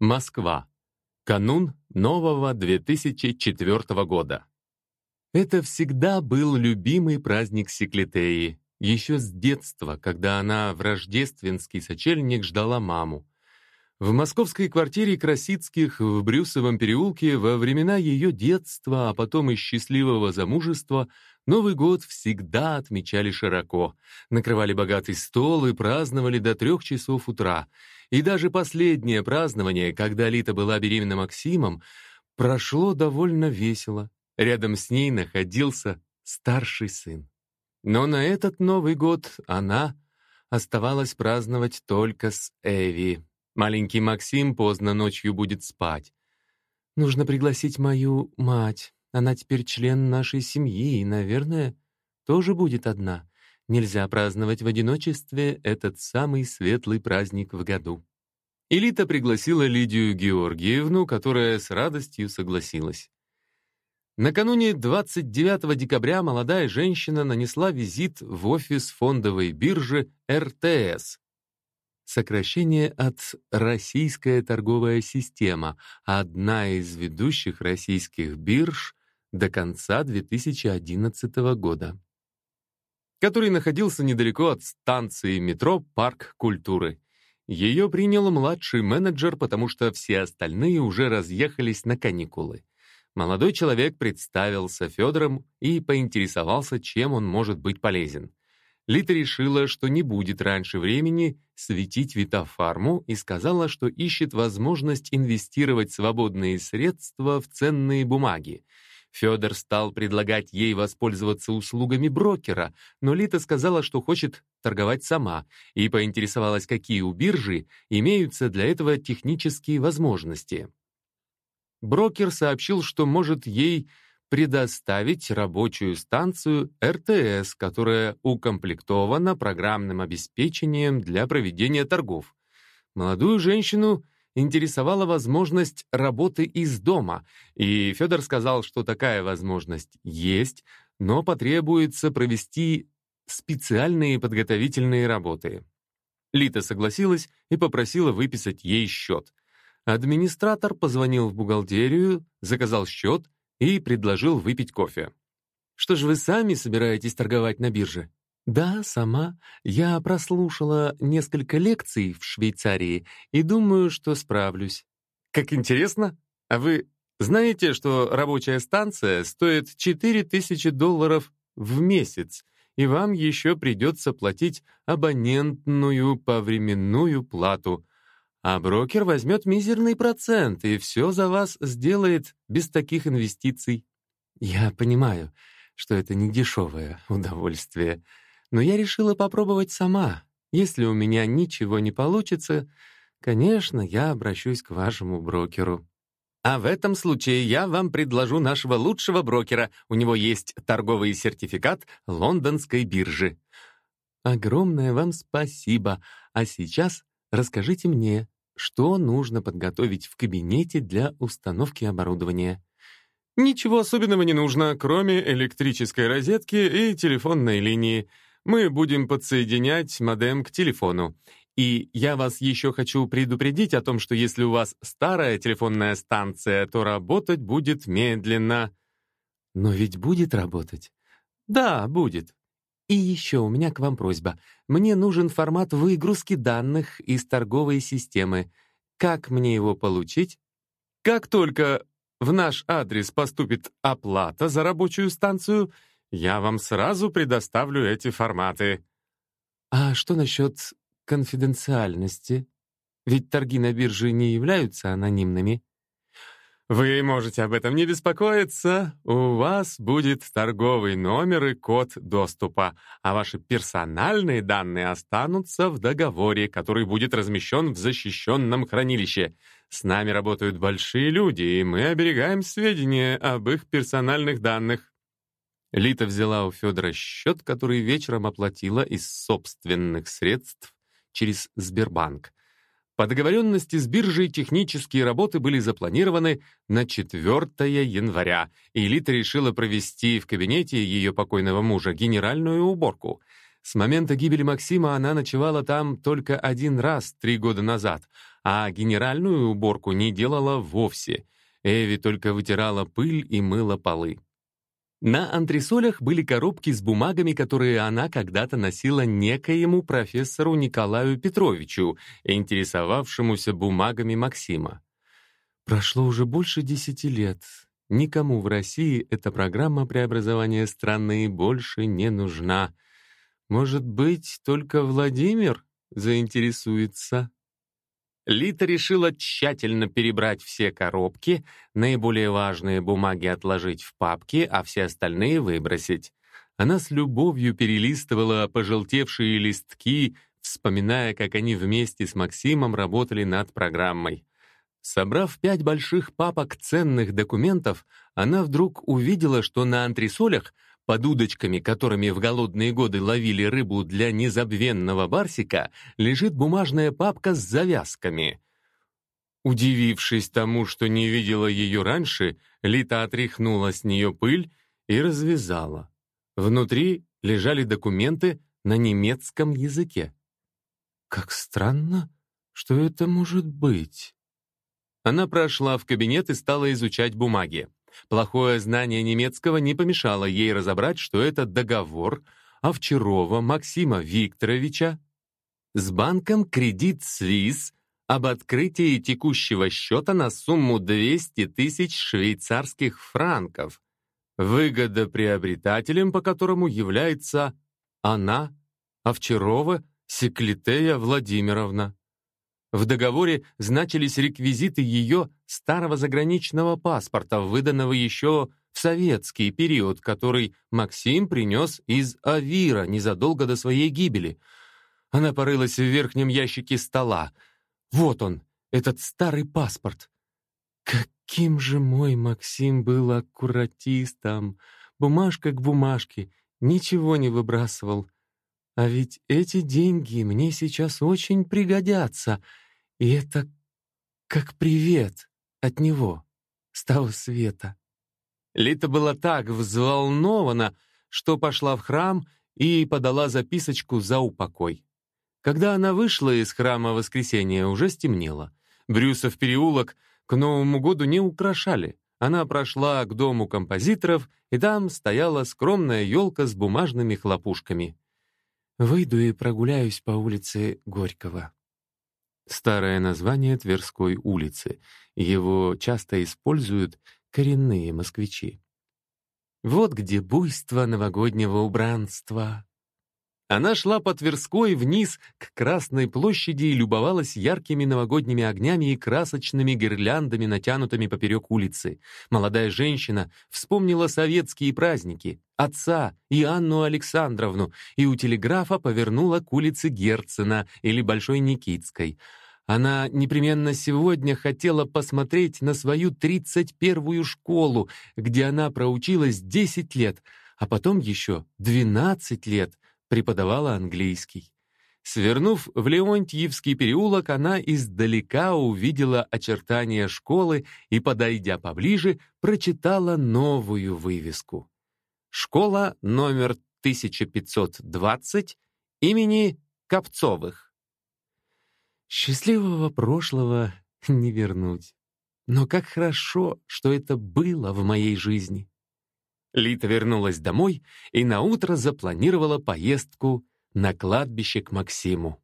Москва. Канун нового 2004 года. Это всегда был любимый праздник Секлитеи. Еще с детства, когда она в рождественский сочельник ждала маму. В московской квартире Красицких в Брюсовом переулке во времена ее детства, а потом и счастливого замужества, Новый год всегда отмечали широко. Накрывали богатый стол и праздновали до трех часов утра. И даже последнее празднование, когда Лита была беременна Максимом, прошло довольно весело. Рядом с ней находился старший сын. Но на этот Новый год она оставалась праздновать только с Эви. Маленький Максим поздно ночью будет спать. «Нужно пригласить мою мать. Она теперь член нашей семьи и, наверное, тоже будет одна. Нельзя праздновать в одиночестве этот самый светлый праздник в году». Элита пригласила Лидию Георгиевну, которая с радостью согласилась. Накануне 29 декабря молодая женщина нанесла визит в офис фондовой биржи РТС. Сокращение от «Российская торговая система», одна из ведущих российских бирж до конца 2011 года, который находился недалеко от станции метро «Парк культуры». Ее принял младший менеджер, потому что все остальные уже разъехались на каникулы. Молодой человек представился Федором и поинтересовался, чем он может быть полезен. Лита решила, что не будет раньше времени светить Витофарму и сказала, что ищет возможность инвестировать свободные средства в ценные бумаги. Федор стал предлагать ей воспользоваться услугами брокера, но Лита сказала, что хочет торговать сама, и поинтересовалась, какие у биржи имеются для этого технические возможности. Брокер сообщил, что может ей предоставить рабочую станцию РТС, которая укомплектована программным обеспечением для проведения торгов. Молодую женщину интересовала возможность работы из дома, и Федор сказал, что такая возможность есть, но потребуется провести специальные подготовительные работы. Лита согласилась и попросила выписать ей счет. Администратор позвонил в бухгалтерию, заказал счет и предложил выпить кофе. «Что ж вы сами собираетесь торговать на бирже?» «Да, сама. Я прослушала несколько лекций в Швейцарии и думаю, что справлюсь». «Как интересно! А вы знаете, что рабочая станция стоит 4000 долларов в месяц, и вам еще придется платить абонентную повременную плату, а брокер возьмет мизерный процент и все за вас сделает без таких инвестиций?» «Я понимаю, что это не дешевое удовольствие», но я решила попробовать сама. Если у меня ничего не получится, конечно, я обращусь к вашему брокеру. А в этом случае я вам предложу нашего лучшего брокера. У него есть торговый сертификат лондонской биржи. Огромное вам спасибо. А сейчас расскажите мне, что нужно подготовить в кабинете для установки оборудования. Ничего особенного не нужно, кроме электрической розетки и телефонной линии мы будем подсоединять модем к телефону. И я вас еще хочу предупредить о том, что если у вас старая телефонная станция, то работать будет медленно. Но ведь будет работать? Да, будет. И еще у меня к вам просьба. Мне нужен формат выгрузки данных из торговой системы. Как мне его получить? Как только в наш адрес поступит оплата за рабочую станцию — я вам сразу предоставлю эти форматы». «А что насчет конфиденциальности? Ведь торги на бирже не являются анонимными». «Вы можете об этом не беспокоиться. У вас будет торговый номер и код доступа, а ваши персональные данные останутся в договоре, который будет размещен в защищенном хранилище. С нами работают большие люди, и мы оберегаем сведения об их персональных данных. Лита взяла у Федора счет, который вечером оплатила из собственных средств через Сбербанк. По договоренности с биржей технические работы были запланированы на 4 января, и Лита решила провести в кабинете ее покойного мужа генеральную уборку. С момента гибели Максима она ночевала там только один раз три года назад, а генеральную уборку не делала вовсе. Эви только вытирала пыль и мыла полы. На антресолях были коробки с бумагами, которые она когда-то носила некоему профессору Николаю Петровичу, интересовавшемуся бумагами Максима. Прошло уже больше десяти лет. Никому в России эта программа преобразования страны больше не нужна. Может быть, только Владимир заинтересуется? Лита решила тщательно перебрать все коробки, наиболее важные бумаги отложить в папки, а все остальные выбросить. Она с любовью перелистывала пожелтевшие листки, вспоминая, как они вместе с Максимом работали над программой. Собрав пять больших папок ценных документов, она вдруг увидела, что на антресолях — под удочками, которыми в голодные годы ловили рыбу для незабвенного барсика, лежит бумажная папка с завязками. Удивившись тому, что не видела ее раньше, Лита отряхнула с нее пыль и развязала. Внутри лежали документы на немецком языке. «Как странно, что это может быть?» Она прошла в кабинет и стала изучать бумаги. Плохое знание немецкого не помешало ей разобрать, что это договор Овчарова Максима Викторовича с банком «Кредит Свис» об открытии текущего счета на сумму 200 тысяч швейцарских франков, выгодоприобретателем по которому является она, Овчарова Секлитея Владимировна. В договоре значились реквизиты ее старого заграничного паспорта, выданного еще в советский период, который Максим принес из Авира незадолго до своей гибели. Она порылась в верхнем ящике стола. Вот он, этот старый паспорт. Каким же мой Максим был аккуратистом! Бумажка к бумажке, ничего не выбрасывал. А ведь эти деньги мне сейчас очень пригодятся, и это как привет от него, с того света. Лита была так взволнована, что пошла в храм и подала записочку за упокой. Когда она вышла из храма в воскресенье, уже стемнело. Брюсов переулок к Новому году не украшали. Она прошла к дому композиторов, и там стояла скромная елка с бумажными хлопушками. Выйду и прогуляюсь по улице Горького. Старое название Тверской улицы. Его часто используют коренные москвичи. Вот где буйство новогоднего убранства. Она шла по Тверской вниз к Красной площади и любовалась яркими новогодними огнями и красочными гирляндами, натянутыми поперек улицы. Молодая женщина вспомнила советские праздники, отца и Анну Александровну, и у телеграфа повернула к улице Герцена или Большой Никитской. Она непременно сегодня хотела посмотреть на свою 31-ю школу, где она проучилась 10 лет, а потом еще 12 лет преподавала английский. Свернув в Леонтьевский переулок, она издалека увидела очертания школы и, подойдя поближе, прочитала новую вывеску. Школа номер 1520 имени Копцовых. Счастливого прошлого не вернуть. Но как хорошо, что это было в моей жизни. Лита вернулась домой и наутро запланировала поездку на кладбище к Максиму.